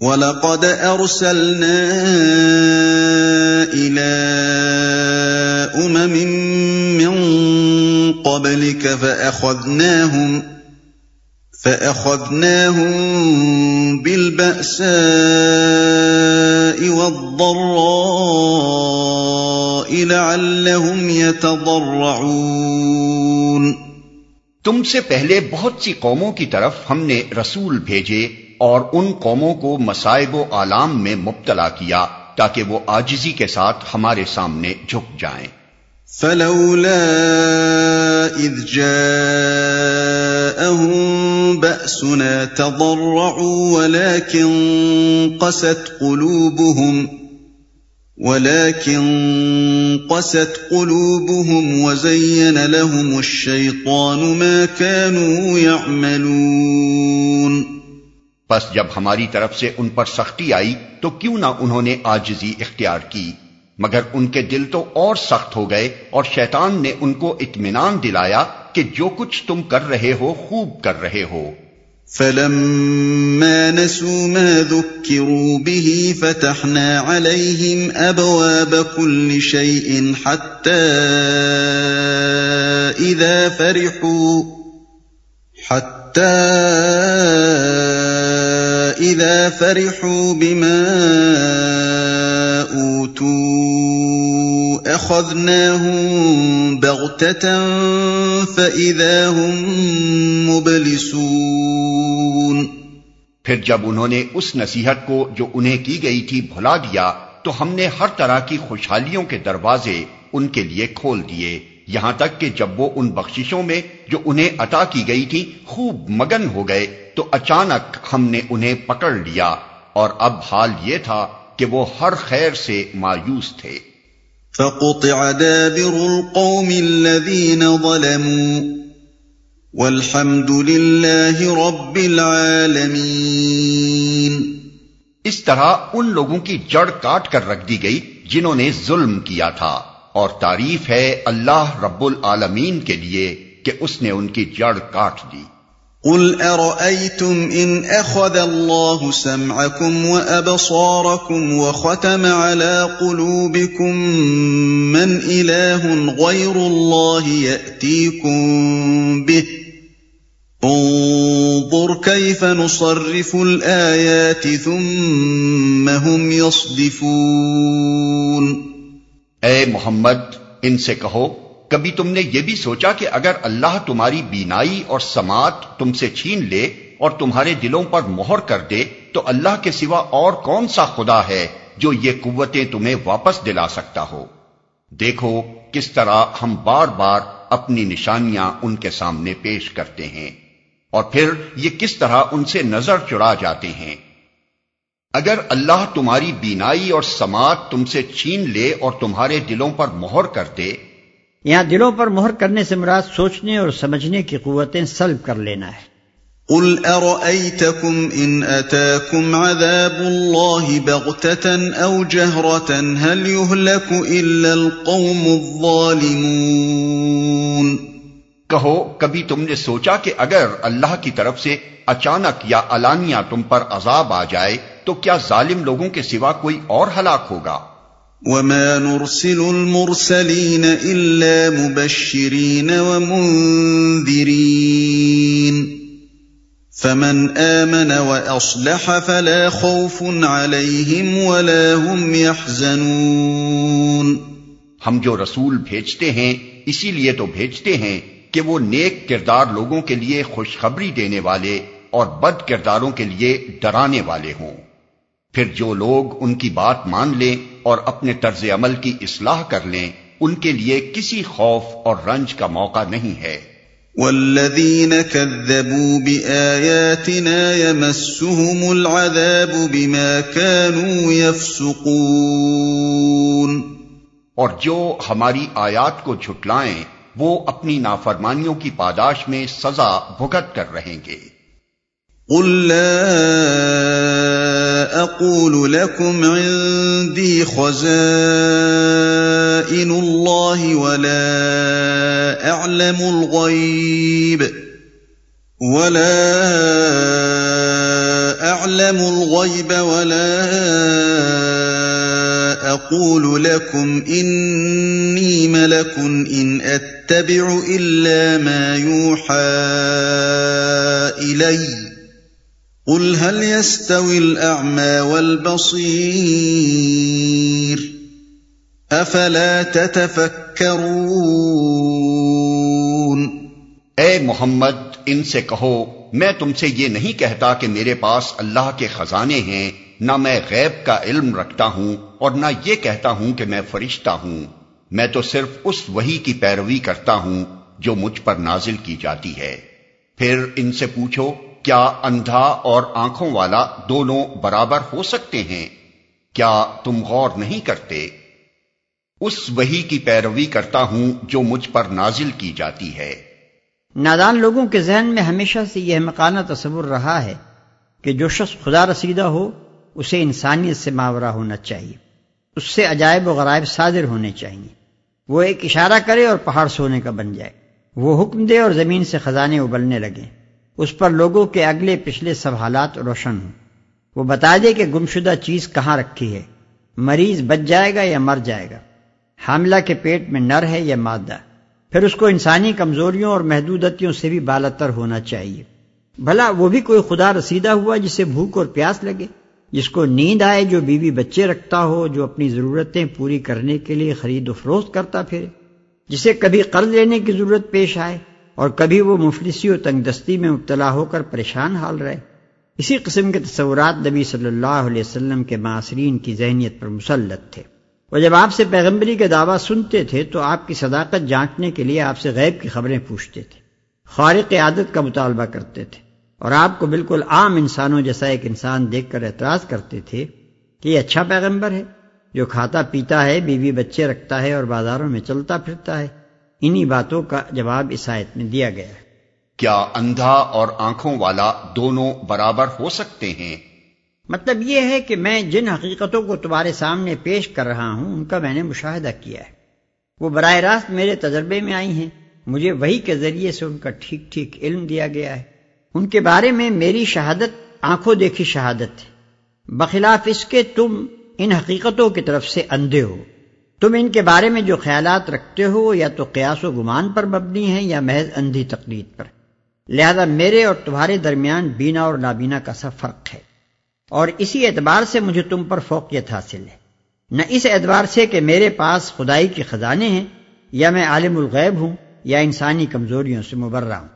وَلَقَدْ أَرْسَلْنَا إِلَىٰ أُمَمٍ مِّن قَبْلِكَ فَأَخَذْنَاهُمْ فَأَخَذْنَاهُم بِالْبَأْسَاءِ وَالضَّرَّاءِ لَعَلَّهُمْ يَتَضَرَّعُونَ تم سے پہلے بہت سی قوموں کی طرف ہم نے رسول بھیجے اور ان قوموں کو مصائب و آلام میں مبتلا کیا تاکہ وہ آجزی کے ساتھ ہمارے سامنے جھک جائیں۔ فلولا اذ جاءهم بأسنا تضرعوا ولكن قست قلوبهم ولكن قست قلوبهم وزين لهم الشيطان ما كانوا يعملون بس جب ہماری طرف سے ان پر سختی آئی تو کیوں نہ انہوں نے آجزی اختیار کی؟ مگر ان کے دل تو اور سخت ہو گئے اور شیطان نے ان کو اطمینان دلایا کہ جو کچھ تم کر رہے ہو خوب کر رہے ہو۔ فلما نسوا ما ذكروا به فتحنا عليهم أبواب كل شيء حتى إذا فرحوا حتى إذا فرحوا بما أوتوا أخذناهم بغتة فإذا هم مبلسون پھر جب انہوں نے اس نصیحت کو جو انہیں کی گئی تھی بھلا دیا، تو ہم نے ہر طرح کی خوشحالیوں کے دروازے ان کے لیے کھول دیے۔ یہاں تک کہ جب وہ ان بخششوں میں جو انہیں عطا کی گئی تھی، خوب مگن ہو گئے۔ تو اچانک ہم نے انہیں پکڑ لیا اور اب حال یہ تھا کہ وہ ہر خیر سے مایوس تھے۔ فقطع دابر القوم الذين ظلموا والحمد لله رب العالمين۔ اس طرح ان لوگوں کی جڑ کاٹ کر رکھ دی گئی جنہوں نے ظلم کیا تھا۔ اور تعریف ہے اللہ رب العالمین کے لیے کہ اس نے ان کی جڑ کاٹ دی۔ قل أرأيتم إن أخذ الله سمعكم وأبصاركم وختم على قلوبكم من إله غير الله يأتيكم به انظر كيف نصرف الآيات ثم هم يصدفون اے محمد، ان سے کہو کبھی تم نے یہ بھی سوچا کہ اگر اللہ تمہاری بینائی اور سماعت تم سے چھین لے اور تمہارے دلوں پر مہر کر دے، تو اللہ کے سوا اور کون سا خدا ہے جو یہ قوتیں تمہیں واپس دلا سکتا ہو؟ دیکھو کس طرح ہم بار بار اپنی نشانیاں ان کے سامنے پیش کرتے ہیں اور پھر یہ کس طرح ان سے نظر چڑا جاتے ہیں۔ اگر اللہ تمہاری بینائی اور سماعت تم سے چھین لے اور تمہارے دلوں پر مہر کر دے یہاں دلوں پر مہر کرنے سے مراد سوچنے اور سمجھنے کی قوتیں سلب کر لینا ہے۔ قل ارأيتكم ان اتاكم عذاب الله بغتة او جهرة هل يهلك الا القوم الظالمون؟ کہو کبھی تم نے سوچا کہ اگر اللہ کی طرف سے اچانک یا علانیہ تم پر عذاب آ جائے تو کیا ظالم لوگوں کے سوا کوئی اور ہلاک ہوگا؟ وما نرسل المرسلين الا مبشرين ومنذرين فمن امن واصلح فلا خوف عليهم ولا هم يحزنون ہم جو رسول بھیجتے ہیں، اسی لیے تو بھیجتے ہیں کہ وہ نیک کردار لوگوں کے لیے خوشخبری دینے والے اور بد کرداروں کے لیے ڈرانے والے ہوں۔ پھر جو لوگ ان کی بات مان لیں اور اپنے طرز عمل کی اصلاح کر لیں ان کے لیے کسی خوف اور رنج کا موقع نہیں ہے۔ والذین كذبوا بآیاتنا يمسهم العذاب بما كانوا يفسقون۔ اور جو ہماری آیات کو جھٹلائیں وہ اپنی نافرمانیوں کی پاداش میں سزا بھگت کر رہیں گے۔ قل لا اقول لكم عندي خزائن الله ولا اعلم الغيب ولا اعلم الغيب ولا اقول لكم اني ملك ان اتبع الا ما يوحى الي قل هل يستوي الاعمى والبصير افلا تتفكرون اے محمد، ان سے کہو، میں تم سے یہ نہیں کہتا کہ میرے پاس اللہ کے خزانے ہیں، نہ میں غیب کا علم رکھتا ہوں اور نہ یہ کہتا ہوں کہ میں فرشتہ ہوں۔ میں تو صرف اس وہی کی پیروی کرتا ہوں جو مجھ پر نازل کی جاتی ہے۔ پھر ان سے پوچھو کیا اندھا اور آنکھوں والا دونوں برابر ہو سکتے ہیں؟ کیا تم غور نہیں کرتے؟ اس وہی کی پیروی کرتا ہوں جو مجھ پر نازل کی جاتی ہے۔ نادان لوگوں کے ذہن میں ہمیشہ سے یہ مکانہ تصور رہا ہے کہ جو شخص خدا رسیدہ ہو، اسے انسانیت سے ماورہ ہونا چاہیے۔ اس سے عجائب و غرائب صادر ہونے چاہیے۔ وہ ایک اشارہ کرے اور پہاڑ سونے کا بن جائے۔ وہ حکم دے اور زمین سے خزانے ابلنے لگے اس پر لوگوں کے اگلے پچھلے سب حالات روشن ہوں۔ وہ بتا دے کہ گمشدہ چیز کہاں رکھی ہے۔ مریض بچ جائے گا یا مر جائے گا؟ حاملہ کے پیٹ میں نر ہے یا مادہ؟ پھر اس کو انسانی کمزوریوں اور محدودتوں سے بھی بالتر ہونا چاہیے۔ بھلا وہ بھی کوئی خدا رسیدہ ہوا جسے بھوک اور پیاس لگے؟ جس کو نیند آئے جو بیوی بچے رکھتا ہو، جو اپنی ضرورتیں پوری کرنے کے لیے خرید و فروخت کرتا پھرے۔ جسے کبھی قرض لینے کی ضرورت پیش آئے۔ اور کبھی وہ مفلسی و تنگ دستی میں مبتلا ہو کر پریشان حال رہے۔ اسی قسم کے تصورات نبی صلی اللہ علیہ وسلم کے معاصرین کی ذہنیت پر مسلط تھے۔ وہ جب آپ سے پیغمبری کے دعویٰ سنتے تھے تو آپ کی صداقت جانچنے کے لیے آپ سے غیب کی خبریں پوچھتے تھے۔ خارق عادت کا مطالبہ کرتے تھے۔ اور آپ کو بالکل عام انسانوں جیسا ایک انسان دیکھ کر اعتراض کرتے تھے کہ یہ اچھا پیغمبر ہے، جو کھاتا پیتا ہے، بیوی بچے رکھتا ہے اور بازاروں میں چلتا پھرتا ہے۔ انہی باتوں کا جواب اس آیت میں دیا گیا ہے۔ کیا اندھا اور آنکھوں والا دونوں برابر ہو سکتے ہیں؟ مطلب یہ ہے کہ میں جن حقیقتوں کو تمہارے سامنے پیش کر رہا ہوں ان کا میں نے مشاہدہ کیا ہے۔ وہ براہ راست میرے تجربے میں آئی ہیں۔ مجھے وہی کے ذریعے سے ان کا ٹھیک ٹھیک علم دیا گیا ہے۔ ان کے بارے میں میری شہادت آنکھوں دیکھی شہادت ہے۔ بخلاف اس کے تم ان حقیقتوں کی طرف سے اندھے ہو۔ تم ان کے بارے میں جو خیالات رکھتے ہو، یا تو قیاس و گمان پر مبنی ہیں، یا محض اندھی تقلید پر۔ لہذا میرے اور تمہارے درمیان بینا اور نابینا کا سا فرق ہے۔ اور اسی اعتبار سے مجھے تم پر فوقیت حاصل ہے۔ نہ اس اعتبار سے کہ میرے پاس خدائی کے خزانے ہیں، یا میں عالم الغیب ہوں، یا انسانی کمزوریوں سے مبرہ ہوں۔